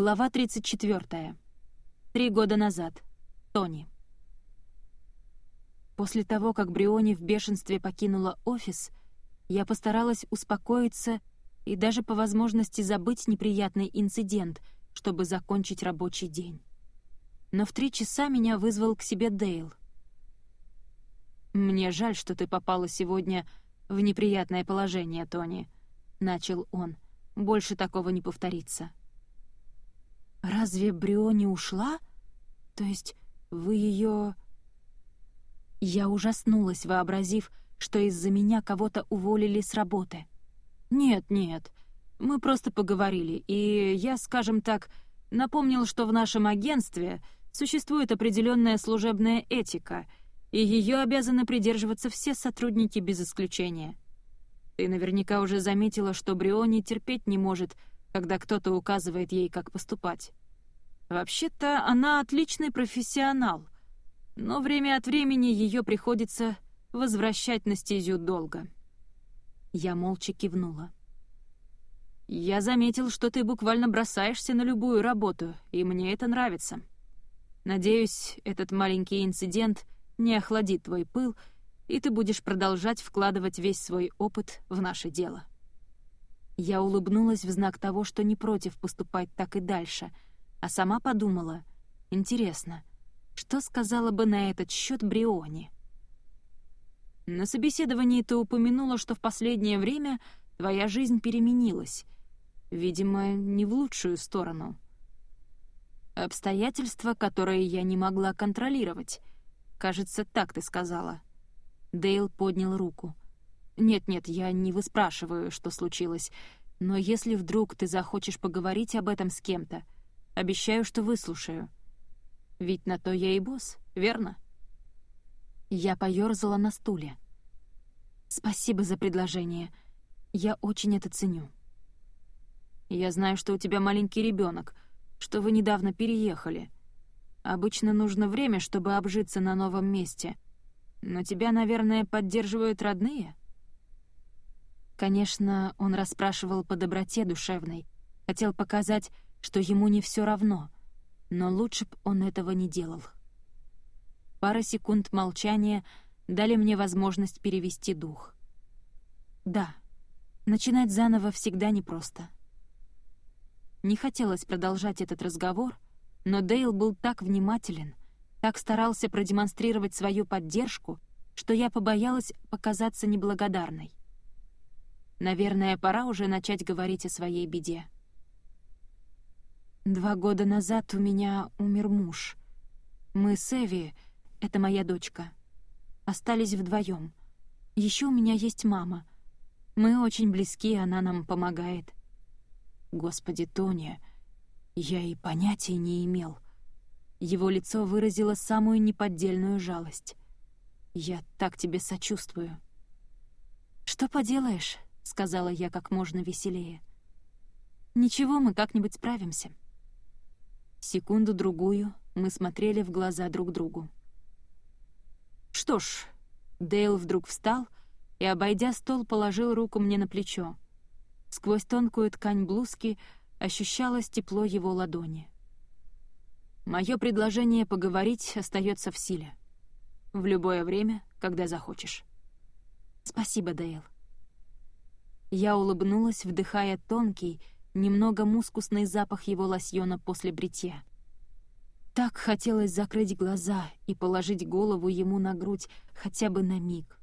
Глава 34. Три года назад. Тони. После того, как Бриони в бешенстве покинула офис, я постаралась успокоиться и даже по возможности забыть неприятный инцидент, чтобы закончить рабочий день. Но в три часа меня вызвал к себе Дейл. «Мне жаль, что ты попала сегодня в неприятное положение, Тони», — начал он. «Больше такого не повторится». «Разве Бриони ушла? То есть вы ее...» Я ужаснулась, вообразив, что из-за меня кого-то уволили с работы. «Нет, нет, мы просто поговорили, и я, скажем так, напомнил, что в нашем агентстве существует определенная служебная этика, и ее обязаны придерживаться все сотрудники без исключения. Ты наверняка уже заметила, что Бриони терпеть не может когда кто-то указывает ей, как поступать. Вообще-то она отличный профессионал, но время от времени ее приходится возвращать на стезю долго. Я молча кивнула. «Я заметил, что ты буквально бросаешься на любую работу, и мне это нравится. Надеюсь, этот маленький инцидент не охладит твой пыл, и ты будешь продолжать вкладывать весь свой опыт в наше дело». Я улыбнулась в знак того, что не против поступать так и дальше, а сама подумала, интересно, что сказала бы на этот счет Бриони? На собеседовании ты упомянула, что в последнее время твоя жизнь переменилась. Видимо, не в лучшую сторону. Обстоятельства, которые я не могла контролировать. Кажется, так ты сказала. Дейл поднял руку — «Нет-нет, я не выспрашиваю, что случилось, но если вдруг ты захочешь поговорить об этом с кем-то, обещаю, что выслушаю. Ведь на то я и босс, верно?» Я поёрзала на стуле. «Спасибо за предложение. Я очень это ценю». «Я знаю, что у тебя маленький ребенок, что вы недавно переехали. Обычно нужно время, чтобы обжиться на новом месте. Но тебя, наверное, поддерживают родные?» Конечно, он расспрашивал по доброте душевной, хотел показать, что ему не все равно, но лучше б он этого не делал. Пара секунд молчания дали мне возможность перевести дух. Да, начинать заново всегда непросто. Не хотелось продолжать этот разговор, но Дейл был так внимателен, так старался продемонстрировать свою поддержку, что я побоялась показаться неблагодарной. Наверное, пора уже начать говорить о своей беде. Два года назад у меня умер муж. Мы с Эви, это моя дочка, остались вдвоем. Еще у меня есть мама. Мы очень близки, она нам помогает. Господи, Тоня, я и понятия не имел. Его лицо выразило самую неподдельную жалость. Я так тебе сочувствую. Что поделаешь? — сказала я как можно веселее. «Ничего, мы как-нибудь справимся». Секунду-другую мы смотрели в глаза друг другу. «Что ж...» — Дейл вдруг встал и, обойдя стол, положил руку мне на плечо. Сквозь тонкую ткань блузки ощущалось тепло его ладони. Мое предложение поговорить остается в силе. В любое время, когда захочешь. Спасибо, Дейл. Я улыбнулась, вдыхая тонкий, немного мускусный запах его лосьона после бритья. Так хотелось закрыть глаза и положить голову ему на грудь хотя бы на миг.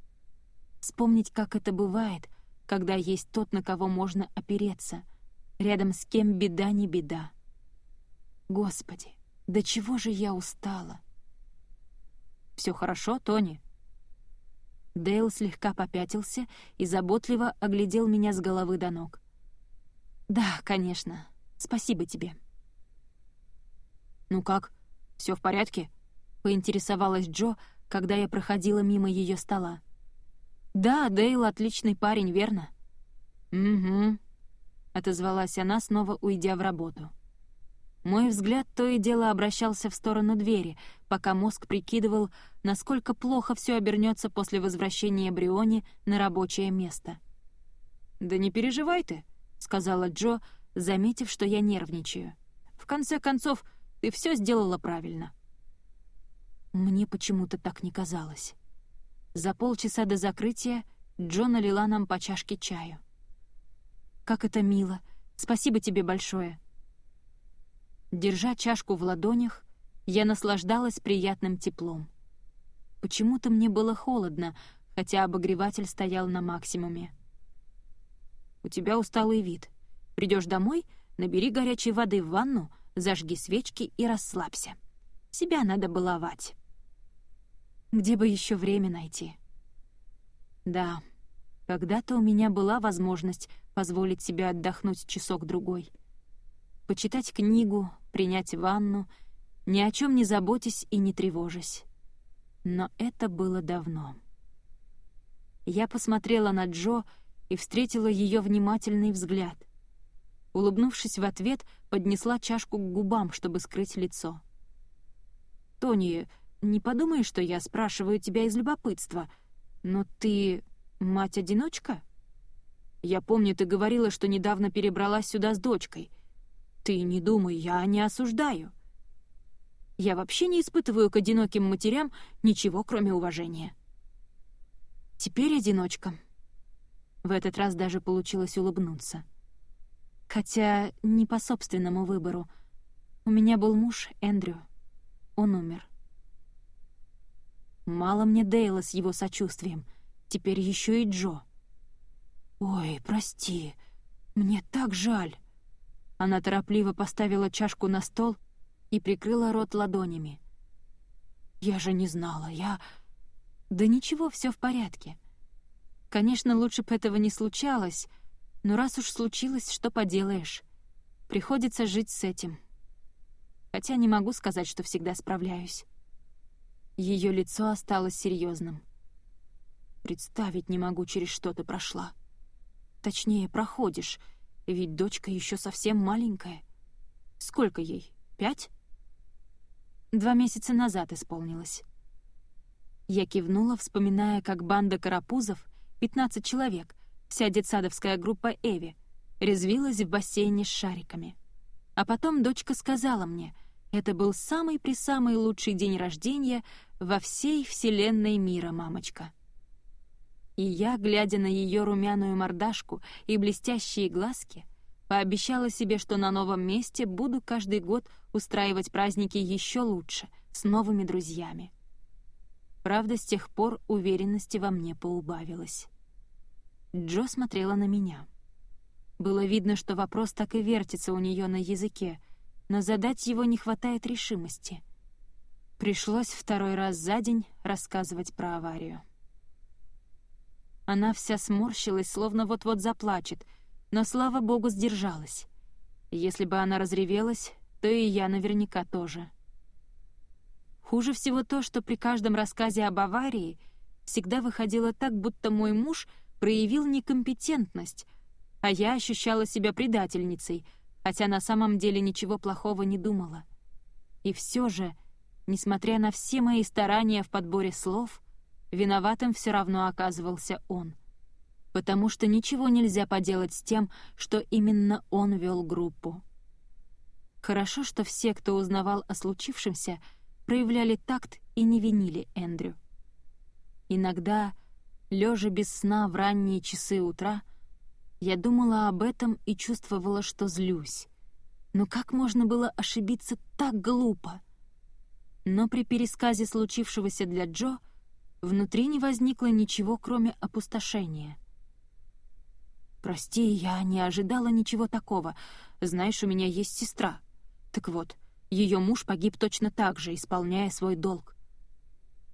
Вспомнить, как это бывает, когда есть тот, на кого можно опереться, рядом с кем беда не беда. Господи, до чего же я устала! «Все хорошо, Тони?» Дейл слегка попятился и заботливо оглядел меня с головы до ног. «Да, конечно. Спасибо тебе». «Ну как, все в порядке?» — поинтересовалась Джо, когда я проходила мимо ее стола. «Да, Дейл отличный парень, верно?» «Угу», — отозвалась она, снова уйдя в работу. Мой взгляд то и дело обращался в сторону двери, пока мозг прикидывал, насколько плохо все обернется после возвращения Бриони на рабочее место. «Да не переживай ты», — сказала Джо, заметив, что я нервничаю. «В конце концов, ты все сделала правильно». Мне почему-то так не казалось. За полчаса до закрытия Джо налила нам по чашке чаю. «Как это мило! Спасибо тебе большое!» Держа чашку в ладонях, я наслаждалась приятным теплом. Почему-то мне было холодно, хотя обогреватель стоял на максимуме. «У тебя усталый вид. Придешь домой, набери горячей воды в ванну, зажги свечки и расслабься. Себя надо баловать». Где бы еще время найти? Да, когда-то у меня была возможность позволить себе отдохнуть часок-другой. Почитать книгу, принять ванну, ни о чем не заботясь и не тревожась. Но это было давно. Я посмотрела на Джо и встретила ее внимательный взгляд. Улыбнувшись в ответ, поднесла чашку к губам, чтобы скрыть лицо. «Тони, не подумай, что я спрашиваю тебя из любопытства, но ты мать-одиночка? Я помню, ты говорила, что недавно перебралась сюда с дочкой. Ты не думай, я не осуждаю. Я вообще не испытываю к одиноким матерям ничего, кроме уважения. Теперь одиночка. В этот раз даже получилось улыбнуться. Хотя не по собственному выбору. У меня был муж Эндрю. Он умер. Мало мне Дейла с его сочувствием. Теперь еще и Джо. «Ой, прости, мне так жаль». Она торопливо поставила чашку на стол и прикрыла рот ладонями. «Я же не знала, я...» «Да ничего, все в порядке. Конечно, лучше бы этого не случалось, но раз уж случилось, что поделаешь. Приходится жить с этим. Хотя не могу сказать, что всегда справляюсь». Ее лицо осталось серьезным. Представить не могу, через что ты прошла. Точнее, проходишь, ведь дочка еще совсем маленькая. Сколько ей? Пять? Два месяца назад исполнилось. Я кивнула, вспоминая, как банда карапузов, 15 человек, вся детсадовская группа Эви, резвилась в бассейне с шариками. А потом дочка сказала мне, это был самый-присамый лучший день рождения во всей вселенной мира, мамочка. И я, глядя на ее румяную мордашку и блестящие глазки, пообещала себе, что на новом месте буду каждый год устраивать праздники еще лучше, с новыми друзьями. Правда, с тех пор уверенности во мне поубавилось. Джо смотрела на меня. Было видно, что вопрос так и вертится у нее на языке, но задать его не хватает решимости — Пришлось второй раз за день рассказывать про аварию. Она вся сморщилась, словно вот-вот заплачет, но, слава богу, сдержалась. Если бы она разревелась, то и я наверняка тоже. Хуже всего то, что при каждом рассказе об аварии всегда выходило так, будто мой муж проявил некомпетентность, а я ощущала себя предательницей, хотя на самом деле ничего плохого не думала. И все же Несмотря на все мои старания в подборе слов, виноватым все равно оказывался он. Потому что ничего нельзя поделать с тем, что именно он вел группу. Хорошо, что все, кто узнавал о случившемся, проявляли такт и не винили Эндрю. Иногда, лежа без сна в ранние часы утра, я думала об этом и чувствовала, что злюсь. Но как можно было ошибиться так глупо? Но при пересказе случившегося для Джо внутри не возникло ничего, кроме опустошения. «Прости, я не ожидала ничего такого. Знаешь, у меня есть сестра. Так вот, ее муж погиб точно так же, исполняя свой долг.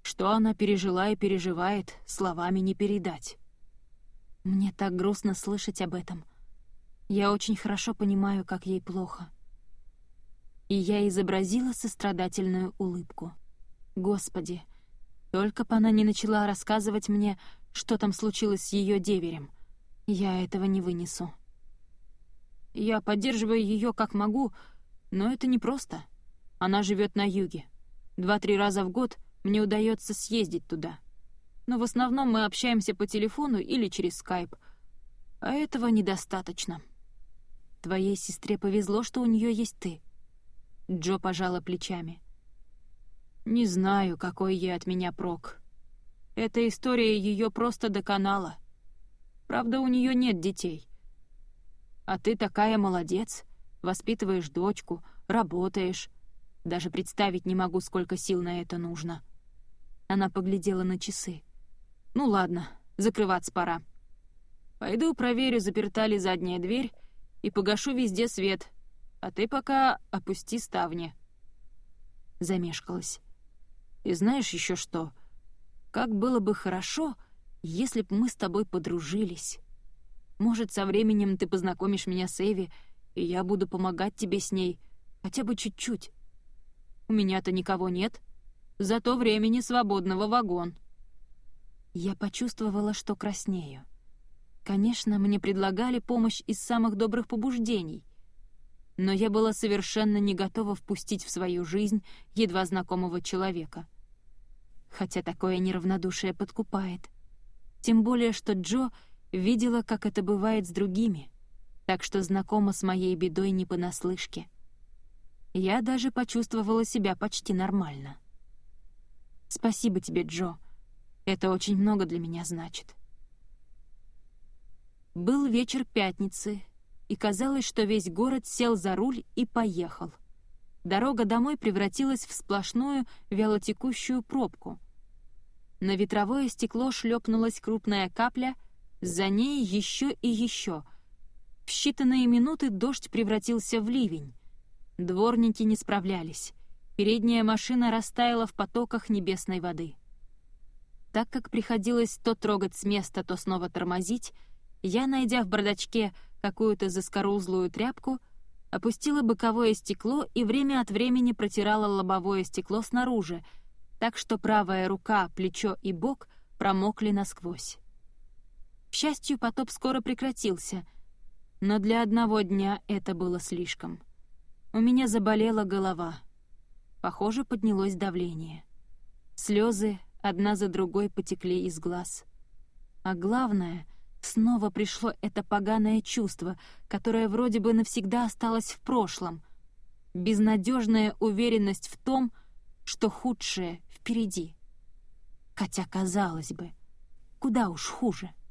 Что она пережила и переживает, словами не передать. Мне так грустно слышать об этом. Я очень хорошо понимаю, как ей плохо» и я изобразила сострадательную улыбку. Господи, только бы она не начала рассказывать мне, что там случилось с ее деверем. Я этого не вынесу. Я поддерживаю ее как могу, но это непросто. Она живет на юге. Два-три раза в год мне удается съездить туда. Но в основном мы общаемся по телефону или через скайп. А этого недостаточно. Твоей сестре повезло, что у нее есть ты. Джо пожала плечами. «Не знаю, какой ей от меня прок. Эта история ее просто доконала. Правда, у нее нет детей. А ты такая молодец, воспитываешь дочку, работаешь. Даже представить не могу, сколько сил на это нужно». Она поглядела на часы. «Ну ладно, закрываться пора. Пойду проверю, заперта ли задняя дверь, и погашу везде свет, а ты пока опусти ставни». Замешкалась. «И знаешь еще что? Как было бы хорошо, если б мы с тобой подружились. Может, со временем ты познакомишь меня с Эви, и я буду помогать тебе с ней, хотя бы чуть-чуть. У меня-то никого нет, зато времени свободного вагон». Я почувствовала, что краснею. Конечно, мне предлагали помощь из самых добрых побуждений, но я была совершенно не готова впустить в свою жизнь едва знакомого человека. Хотя такое неравнодушие подкупает. Тем более, что Джо видела, как это бывает с другими, так что знакома с моей бедой не понаслышке. Я даже почувствовала себя почти нормально. «Спасибо тебе, Джо. Это очень много для меня значит». Был вечер пятницы, и казалось, что весь город сел за руль и поехал. Дорога домой превратилась в сплошную вялотекущую пробку. На ветровое стекло шлепнулась крупная капля, за ней еще и еще. В считанные минуты дождь превратился в ливень. Дворники не справлялись. Передняя машина растаяла в потоках небесной воды. Так как приходилось то трогать с места, то снова тормозить, я, найдя в бардачке какую-то заскорузлую тряпку, опустила боковое стекло и время от времени протирала лобовое стекло снаружи, так что правая рука, плечо и бок промокли насквозь. К счастью, потоп скоро прекратился, но для одного дня это было слишком. У меня заболела голова. Похоже, поднялось давление. Слезы одна за другой потекли из глаз. А главное, Снова пришло это поганое чувство, которое вроде бы навсегда осталось в прошлом. Безнадежная уверенность в том, что худшее впереди. Хотя, казалось бы, куда уж хуже —